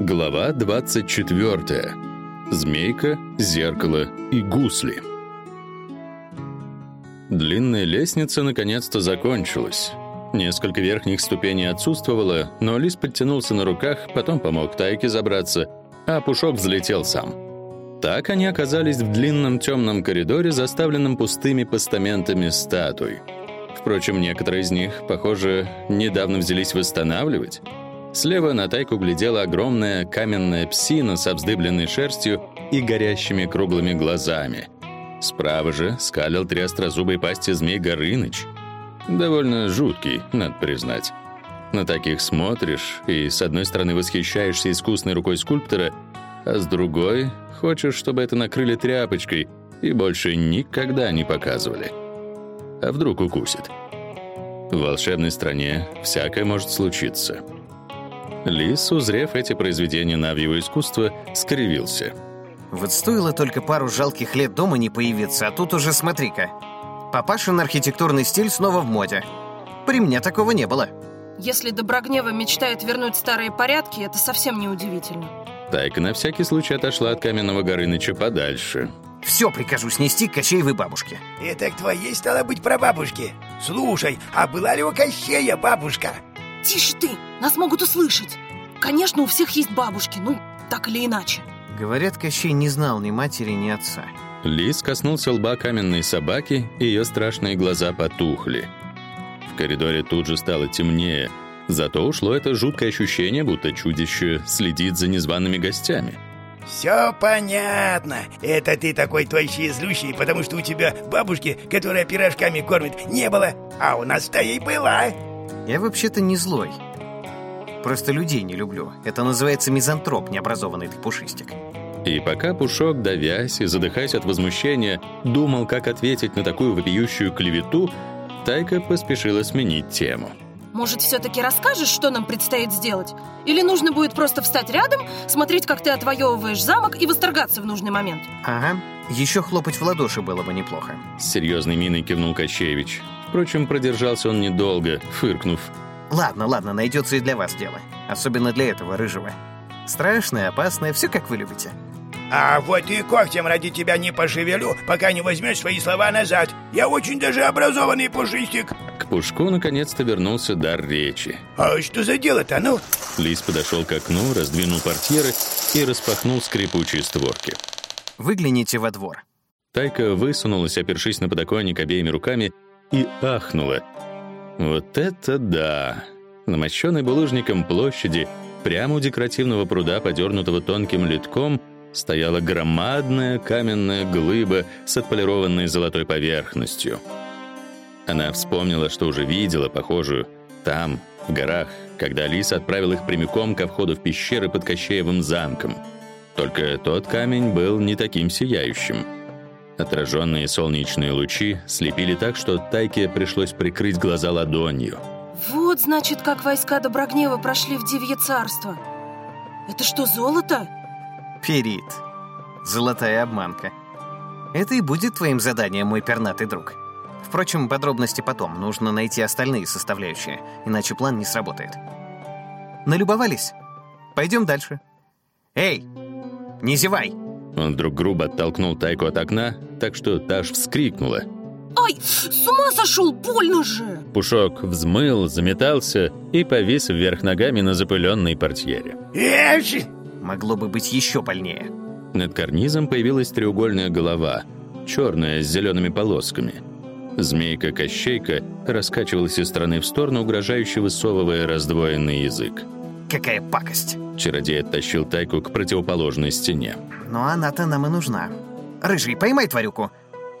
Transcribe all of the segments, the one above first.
Глава 24. Змейка, зеркало и гусли. Длинная лестница наконец-то закончилась. Несколько верхних ступеней отсутствовало, но Лис подтянулся на руках, потом помог Тайке забраться, а Пушок взлетел сам. Так они оказались в длинном темном коридоре, заставленном пустыми постаментами статуй. Впрочем, некоторые из них, похоже, недавно взялись восстанавливать. Слева на тайку глядела огромная каменная псина с вздыбленной шерстью и горящими круглыми глазами. Справа же скалил три острозубой пасти змей Горыныч. Довольно жуткий, надо признать. На таких смотришь и с одной стороны восхищаешься искусной рукой скульптора, а с другой хочешь, чтобы это накрыли тряпочкой и больше никогда не показывали. А вдруг укусит? В волшебной стране всякое может случиться. Лис, узрев эти произведения навьего искусства, скривился. Вот стоило только пару жалких лет дома не появиться, а тут уже смотри-ка. Папашин архитектурный стиль снова в моде. При мне такого не было. Если Доброгнева мечтает вернуть старые порядки, это совсем не удивительно. Тайка на всякий случай отошла от каменного Горыныча подальше. Все прикажу снести к Кощеевой бабушке. Это к твоей стало быть прабабушке. Слушай, а была ли у Кощея бабушка? Тише ты, нас могут услышать. Конечно, у всех есть бабушки, ну, так или иначе. Говорят, Кощей не знал ни матери, ни отца. Лис коснулся лба каменной собаки, и ее страшные глаза потухли. В коридоре тут же стало темнее, зато ушло это жуткое ощущение, будто чудище следит за незваными гостями. Все понятно. Это ты такой тощий и злющий, потому что у тебя бабушки, которая пирожками кормит, не было, а у нас-то и была. Я вообще-то не злой. Просто людей не люблю. Это называется мизантроп, необразованный ты пушистик. И пока Пушок, давясь и задыхаясь от возмущения, думал, как ответить на такую вопиющую клевету, Тайка поспешила сменить тему. Может, все-таки расскажешь, что нам предстоит сделать? Или нужно будет просто встать рядом, смотреть, как ты отвоевываешь замок и восторгаться в нужный момент? Ага. Еще хлопать в ладоши было бы неплохо. С серьезной миной кивнул Кощевич. Впрочем, продержался он недолго, фыркнув. Ладно, ладно, найдется и для вас дело. Особенно для этого рыжего. Страшное, опасное, все как вы любите. А вот и когтем ради тебя не пошевелю, пока не возьмешь свои слова назад. Я очень даже образованный пушистик. К Пушку наконец-то вернулся дар речи. А что за дело-то, ну? Лис подошел к окну, раздвинул портьеры и распахнул скрипучие створки. Выгляните во двор. Тайка высунулась, опершись на подоконник обеими руками, и ахнула. Вот это да! На мощенной булыжником площади, прямо у декоративного пруда, подернутого тонким литком, стояла громадная каменная глыба с отполированной золотой поверхностью. Она вспомнила, что уже видела похожую там, в горах, когда Лиса отправил их прямиком ко входу в пещеры под Кощеевым замком. Только тот камень был не таким сияющим. Отраженные солнечные лучи слепили так, что Тайке пришлось прикрыть глаза ладонью. Вот, значит, как войска Доброгнева прошли в Дивье царство. Это что, золото? Перит. Золотая обманка. Это и будет твоим заданием, мой пернатый друг. Впрочем, подробности потом. Нужно найти остальные составляющие, иначе план не сработает. Налюбовались? Пойдем дальше. Эй, не зевай! Он вдруг грубо оттолкнул Тайку от окна, так что та аж вскрикнула. Ай, с ума сошел, больно же! Пушок взмыл, заметался и повис вверх ногами на запыленной портьере. Эш! Могло бы быть еще больнее. Над карнизом появилась треугольная голова, черная с зелеными полосками. Змейка-кощейка раскачивалась из стороны в сторону, угрожающе высовывая раздвоенный язык. Какая пакость! Чародей оттащил Тайку к противоположной стене. Но она-то нам и нужна. Рыжий, поймай тварюку.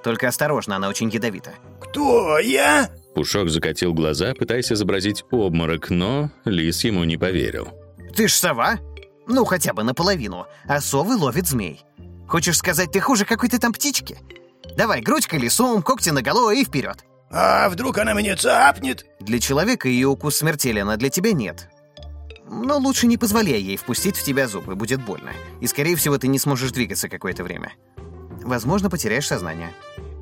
Только осторожно, она очень ядовита. Кто, я? Пушок закатил глаза, пытаясь изобразить обморок, но лис ему не поверил. Ты ж сова? Ну, хотя бы наполовину. А совы ловят змей. Хочешь сказать, ты хуже какой-то там птички? Давай, грудь колесом, когти наголо и вперед. А вдруг она меня цапнет? Для человека ее укус смертелен, а для тебя нет. Но лучше не позволяй ей впустить в тебя зубы, будет больно. И, скорее всего, ты не сможешь двигаться какое-то время. Возможно, потеряешь сознание.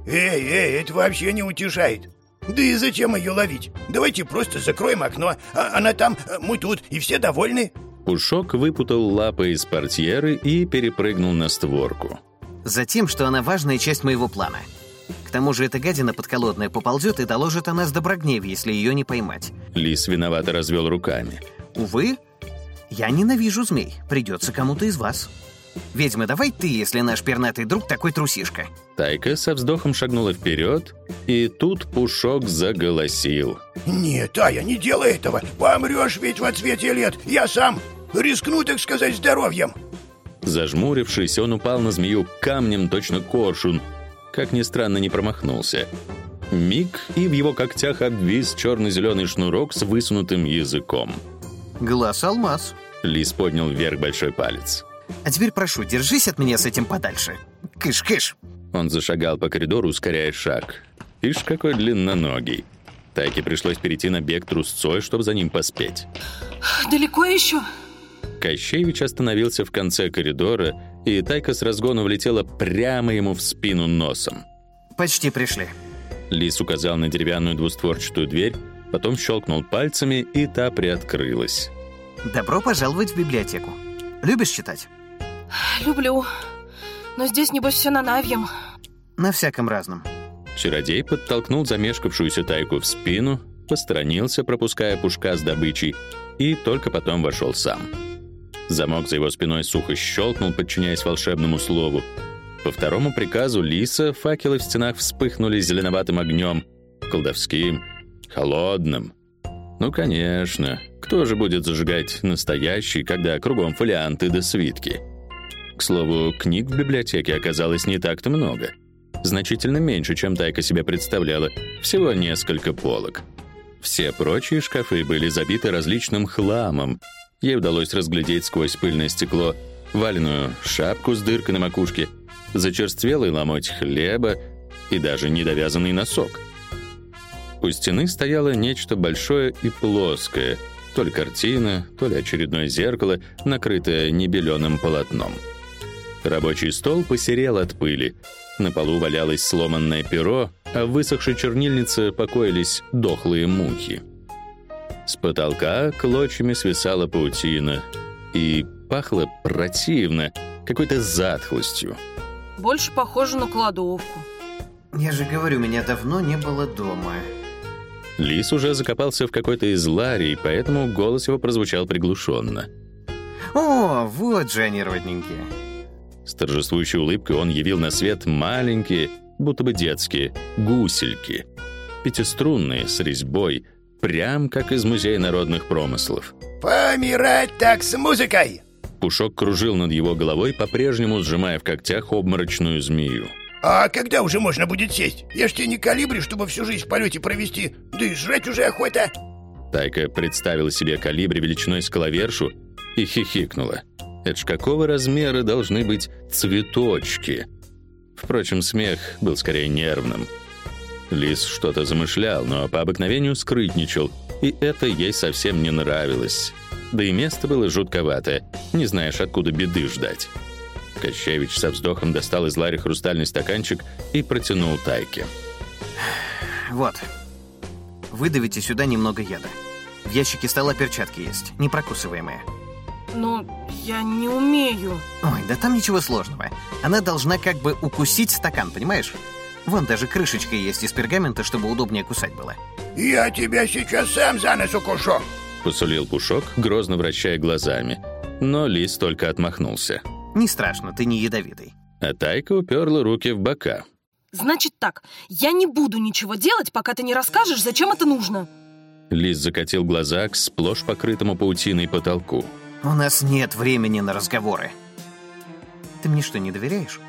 Эй, эй, это вообще не утешает. Да и зачем ее ловить? Давайте просто закроем окно. А она там, мы тут, и все довольны. Пушок выпутал лапы из портьеры и перепрыгнул на створку. Затем, что она важная часть моего плана. К тому же эта гадина подколодная поползет и доложит о нас Доброгневе, если ее не поймать. Лис виновато развел руками. Увы, я ненавижу змей. Придется кому-то из вас. Ведьма, давай ты, если наш пернатый друг такой трусишка. Тайка со вздохом шагнула вперед, и тут Пушок заголосил. Нет, Тая, не делай этого. Помрешь ведь в отсвете лет. Я сам рискну, так сказать, здоровьем. Зажмурившись, он упал на змею камнем, точно коршун. Как ни странно, не промахнулся. Миг, и в его когтях обвис черно-зеленый шнурок с высунутым языком. Глаз-алмаз. Лис поднял вверх большой палец. А теперь прошу, держись от меня с этим подальше. Кыш-кыш. Он зашагал по коридору, ускоряя шаг. Ишь, какой длинноногий. Тайке пришлось перейти на бег трусцой, чтобы за ним поспеть. Далеко еще? Кощеевич остановился в конце коридора, и Тайка с разгона влетела прямо ему в спину носом. Почти пришли. Лис указал на деревянную двустворчатую дверь, потом щелкнул пальцами, и та приоткрылась. Добро пожаловать в библиотеку. Любишь читать? Люблю. Но здесь, небось, все на навьем. На всяком разном. Чародей подтолкнул замешкавшуюся Тайку в спину, посторонился, пропуская пушка с добычей, и только потом вошел сам. Замок за его спиной сухо щелкнул, подчиняясь волшебному слову. По второму приказу Лиса факелы в стенах вспыхнули зеленоватым огнем, колдовским, холодным. Ну, конечно, кто же будет зажигать настоящий, когда кругом фолианты да свитки? К слову, книг в библиотеке оказалось не так-то много. Значительно меньше, чем Тайка себе представляла, всего несколько полок. Все прочие шкафы были забиты различным хламом. Ей удалось разглядеть сквозь пыльное стекло валеную шапку с дыркой на макушке, зачерствелый ломоть хлеба и даже недовязанный носок. У стены стояло нечто большое и плоское, то ли картина, то ли очередное зеркало, накрытое небеленым полотном. Рабочий стол посерел от пыли. На полу валялось сломанное перо, а в высохшей чернильнице покоились дохлые мухи. С потолка клочьями свисала паутина, и пахло противно, какой-то затхлостью. Больше похоже на кладовку. Я же говорю, меня давно не было дома. Лис уже закопался в какой-то из ларей, поэтому голос его прозвучал приглушенно. О, вот же они, родненькие. С торжествующей улыбкой он явил на свет маленькие, будто бы детские, гусельки. Пятиструнные, с резьбой, прям как из Музея народных промыслов. Помирать так с музыкой! Пушок кружил над его головой, по-прежнему сжимая в когтях обморочную змею. А когда уже можно будет сесть? Я ж тебе не калибри, чтобы всю жизнь в полете провести. Да и жрать уже охота. Тайка представила себе калибри величиной с коловершу и хихикнула. Это ж какого размера должны быть цветочки? Впрочем, смех был скорее нервным. Лис что-то замышлял, но по обыкновению скрытничал, и это ей совсем не нравилось. Да и место было жутковатое, не знаешь, откуда беды ждать. Кощевич со вздохом достал из лари хрустальный стаканчик и протянул Тайке. Вот. Выдавите сюда немного яда. В ящике стола перчатки есть, непрокусываемые. Но я не умею. Ой, да там ничего сложного. Она должна как бы укусить стакан, понимаешь? Вон даже крышечка есть из пергамента, чтобы удобнее кусать было. Я тебя сейчас сам за нос укушу. Посулил Пушок, грозно вращая глазами. Но Лис только отмахнулся. Не страшно, ты не ядовитый. А Тайка уперла руки в бока. Значит так, я не буду ничего делать, пока ты не расскажешь, зачем это нужно. Лис закатил глаза к сплошь покрытому паутиной потолку. У нас нет времени на разговоры. Ты мне что, не доверяешь?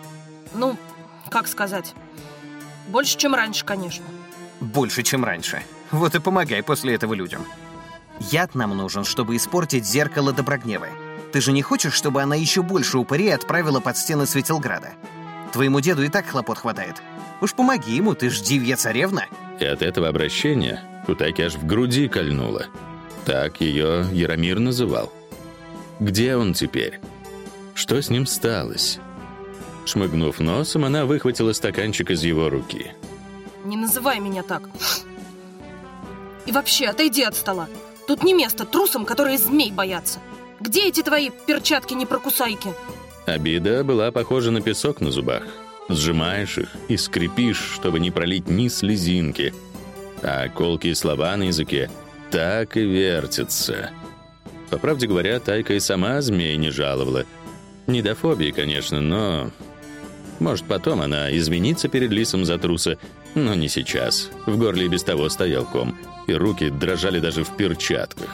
Ну, как сказать? Больше, чем раньше, конечно. Больше, чем раньше. Вот и помогай после этого людям. Яд нам нужен, чтобы испортить зеркало Доброгневы. Ты же не хочешь, чтобы она еще больше упырей отправила под стены Светилграда? Твоему деду и так хлопот хватает. Уж помоги ему, ты ж дивья царевна. И от этого обращения у Тайки аж в груди кольнуло. Так ее Яромир называл. Где он теперь? Что с ним сталось? Шмыгнув носом, она выхватила стаканчик из его руки. Не называй меня так. И вообще, отойди от стола. Тут не место трусам, которые змей боятся. Где эти твои перчатки-непрокусайки? Обида была похожа на песок на зубах. Сжимаешь их и скрипишь, чтобы не пролить ни слезинки. А колкие слова на языке так и вертятся. По правде говоря, Тайка и сама змей не жаловала. Не до фобии, конечно, но... Может, потом она извинится перед лисом за труса, но не сейчас. В горле без того стоял ком, и руки дрожали даже в перчатках.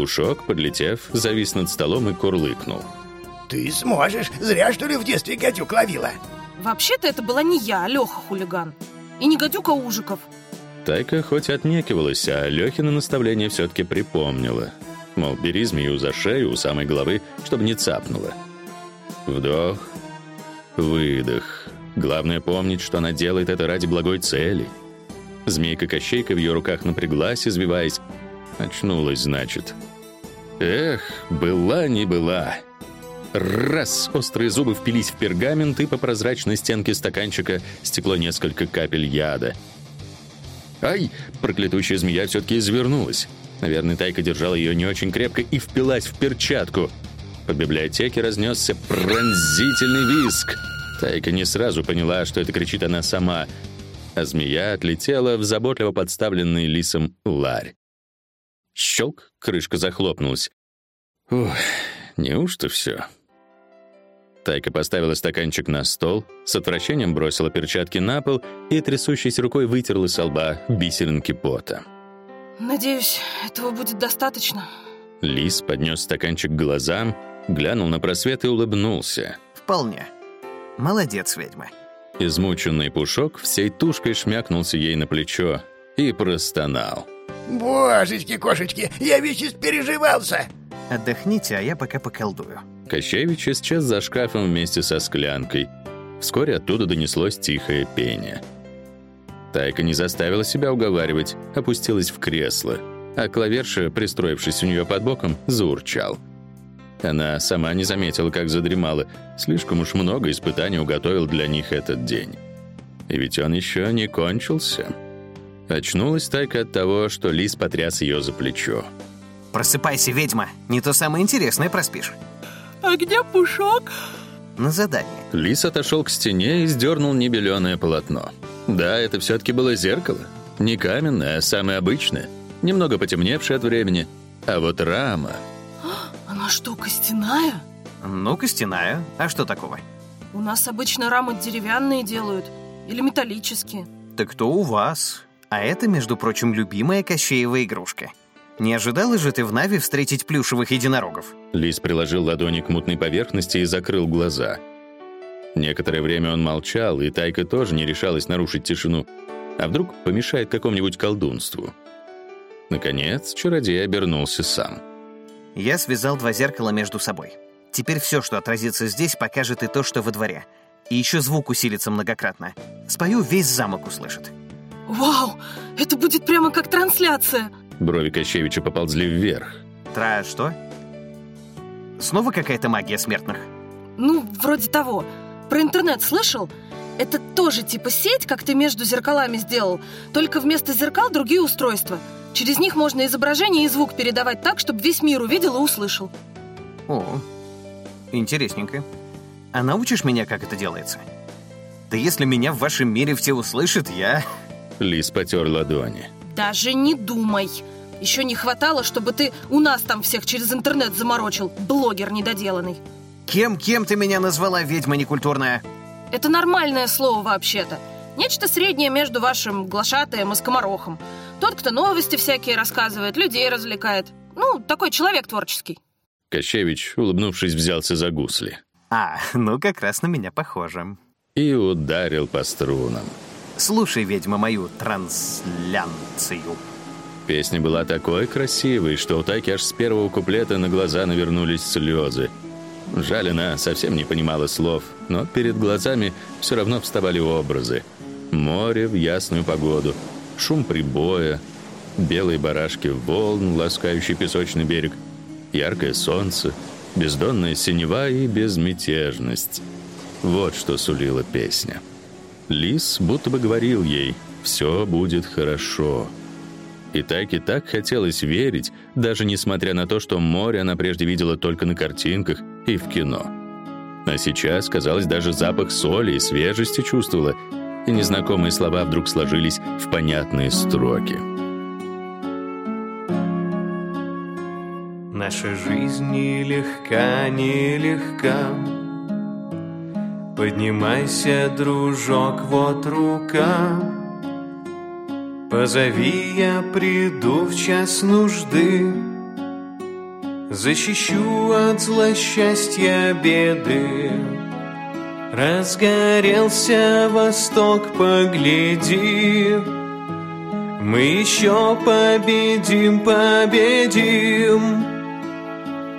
Пушок, подлетев, завис над столом и курлыкнул. Ты сможешь. Зря, что ли, в детстве гадюк ловила. Вообще-то это была не я, а Леха хулиган. И не гадюка Ужиков. Тайка хоть и отнекивалась, а Лехина наставление все-таки припомнила. Мол, бери змею за шею у самой головы, чтобы не цапнула. Вдох, выдох. Главное помнить, что она делает это ради благой цели. Змейка-кощейка в ее руках напряглась, извиваясь. Очнулась, значит. Эх, была не была. Раз! Острые зубы впились в пергамент, и по прозрачной стенке стаканчика стекло несколько капель яда. Ай! Проклятущая змея все-таки извернулась. Наверное, Тайка держала ее не очень крепко и впилась в перчатку. По библиотеке разнесся пронзительный визг. Тайка не сразу поняла, что это кричит она сама, а змея отлетела в заботливо подставленный лисом ларь. Щелк, крышка захлопнулась. Ух, неужто все? Тайка поставила стаканчик на стол, с отвращением бросила перчатки на пол и трясущейся рукой вытерла с лба бисеринки пота. Надеюсь, этого будет достаточно. Лис поднес стаканчик к глазам, глянул на просвет и улыбнулся. Вполне. Молодец, ведьма. Измученный пушок всей тушкой шмякнулся ей на плечо и простонал. Божечки-кошечки, я весь испереживался. Отдохните, а я пока поколдую. Кощевич исчез за шкафом вместе со склянкой. Вскоре оттуда донеслось тихое пение. Тайка не заставила себя уговаривать, опустилась в кресло, а клаверша, пристроившись у нее под боком, заурчал. Она сама не заметила, как задремала. Слишком уж много испытаний уготовил для них этот день. И ведь он еще не кончился. Очнулась Тайка от того, что лис потряс ее за плечо. Просыпайся, ведьма, не то самое интересное проспишь. А где Пушок? На задание. Лис отошел к стене и сдернул небеленое полотно. Да, это все-таки было зеркало. Не каменное, а самое обычное. Немного потемневшее от времени. А вот рама... Она что, костяная? Ну, костяная. А что такого? У нас обычно рамы деревянные делают. Или металлические. Так то у вас. А это, между прочим, любимая Кощеева игрушка. Не ожидала же ты в Нави встретить плюшевых единорогов? Лис приложил ладони к мутной поверхности и закрыл глаза. Некоторое время он молчал, и Тайка тоже не решалась нарушить тишину. А вдруг помешает какому-нибудь колдунству? Наконец, чародей обернулся сам. Я связал два зеркала между собой. Теперь все, что отразится здесь, покажет и то, что во дворе. И еще звук усилится многократно. Спою, весь замок услышит. Вау! Это будет прямо как трансляция! Брови Кощевича поползли вверх. Тра что? Снова какая-то магия смертных? Ну, вроде того. Про интернет слышал? Это тоже типа сеть, как ты между зеркалами сделал, только вместо зеркал другие устройства. Через них можно изображение и звук передавать так, чтобы весь мир увидел и услышал. О, интересненько. А научишь меня, как это делается? Да если меня в вашем мире все услышат, я... Лис потер ладони. Даже не думай. Еще не хватало, чтобы ты у нас там всех через интернет заморочил, блогер недоделанный. Кем-кем ты меня назвала, ведьма некультурная? Это нормальное слово вообще-то. Нечто среднее между вашим глашатаем и скоморохом. Тот, кто новости всякие рассказывает, людей развлекает. Ну, такой человек творческий. Кощевич, улыбнувшись, взялся за гусли. А, ну как раз на меня похоже. И ударил по струнам. Слушай, ведьма, мою трансляцию. Песня была такой красивой, что у Тайки аж с первого куплета на глаза навернулись слезы. Жаль, она совсем не понимала слов, но перед глазами все равно вставали образы. Море в ясную погоду, шум прибоя, белые барашки волн, ласкающий песочный берег, яркое солнце, бездонная синева и безмятежность. Вот что сулила песня. Лис будто бы говорил ей «все будет хорошо». И Тайке так хотелось верить, даже несмотря на то, что море она прежде видела только на картинках и в кино. А сейчас, казалось, даже запах соли и свежести чувствовала, и незнакомые слова вдруг сложились в понятные строки. Наша жизнь нелегка, нелегка. Поднимайся, дружок, вот рука. Позови, я приду в час нужды. Защищу от зла счастья беды. Разгорелся восток, погляди. Мы еще победим, победим.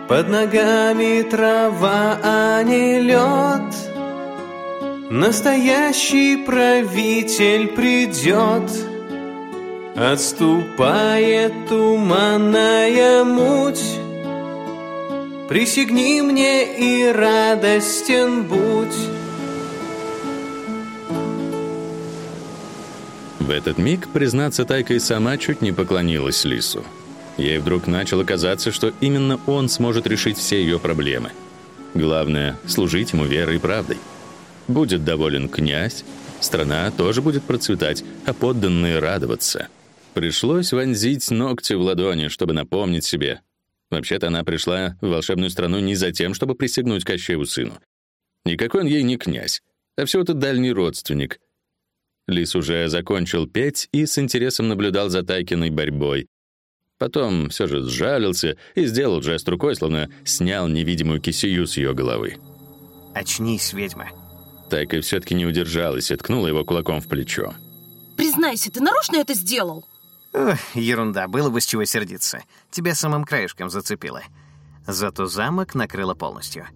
Под ногами трава, а не лед. Настоящий правитель придет. Отступает туманная муть. Присягни мне и радостен будь. В этот миг, признаться, Тайка и сама чуть не поклонилась Лису. Ей вдруг начало казаться, что именно он сможет решить все ее проблемы. Главное — служить ему верой и правдой. Будет доволен князь, страна тоже будет процветать, а подданные радоваться. Пришлось вонзить ногти в ладони, чтобы напомнить себе. Вообще-то она пришла в волшебную страну не за тем, чтобы присягнуть Кощееву сыну. Никакой он ей не князь, а всего-то дальний родственник. Лис уже закончил петь и с интересом наблюдал за Тайкиной борьбой, Потом все же сжалился и сделал жест рукой, словно снял невидимую кисию с ее головы. «Очнись, ведьма». Тайка все-таки не удержалась и ткнула его кулаком в плечо. Признайся, ты нарочно это сделал? Ох, ерунда, было бы с чего сердиться. Тебя самым краешком зацепило. Зато замок накрыло полностью.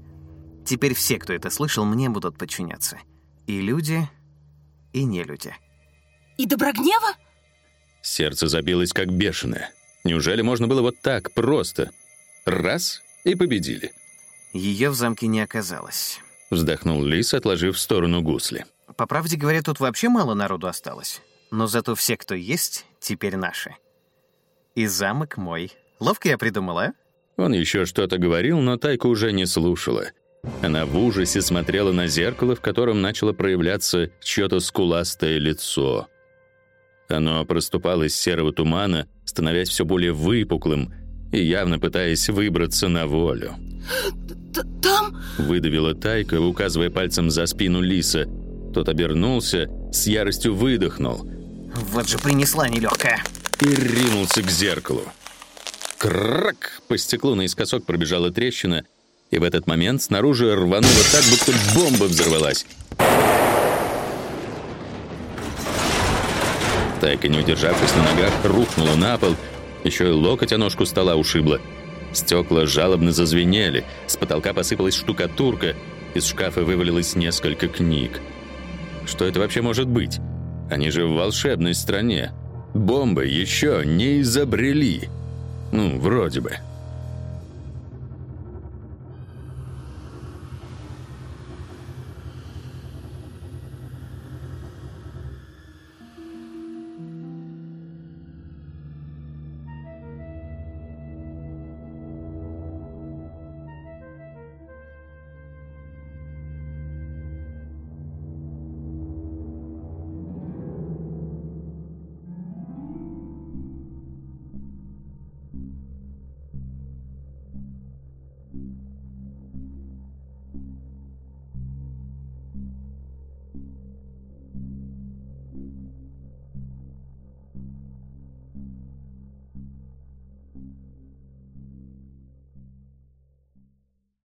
Теперь все, кто это слышал, мне будут подчиняться. И люди, и не люди. И Доброгнева? Сердце забилось как бешеное. Неужели можно было вот так просто? Раз — и победили. Ее в замке не оказалось. Вздохнул Лис, отложив в сторону гусли. По правде говоря, тут вообще мало народу осталось. Но зато все, кто есть, теперь наши. И замок мой. Ловко я придумала, а? Он еще что-то говорил, но Тайка уже не слушала. Она в ужасе смотрела на зеркало, в котором начало проявляться чье-то скуластое лицо. Оно проступало из серого тумана, становясь все более выпуклым и явно пытаясь выбраться на волю. «Там...» — выдавила Тайка, указывая пальцем за спину Лиса. Тот обернулся, с яростью выдохнул. «Вот же принесла нелегкая!» И ринулся к зеркалу. Крак! По стеклу наискосок пробежала трещина, и в этот момент снаружи рвануло так, будто бомба взорвалась. Тайка, не удержавшись на ногах, рухнула на пол. Еще и локоть о ножку стола ушибла. Стекла жалобно зазвенели, с потолка посыпалась штукатурка, из шкафа вывалилось несколько книг. Что это вообще может быть? Они же в волшебной стране. Бомбы еще не изобрели. Ну, вроде бы.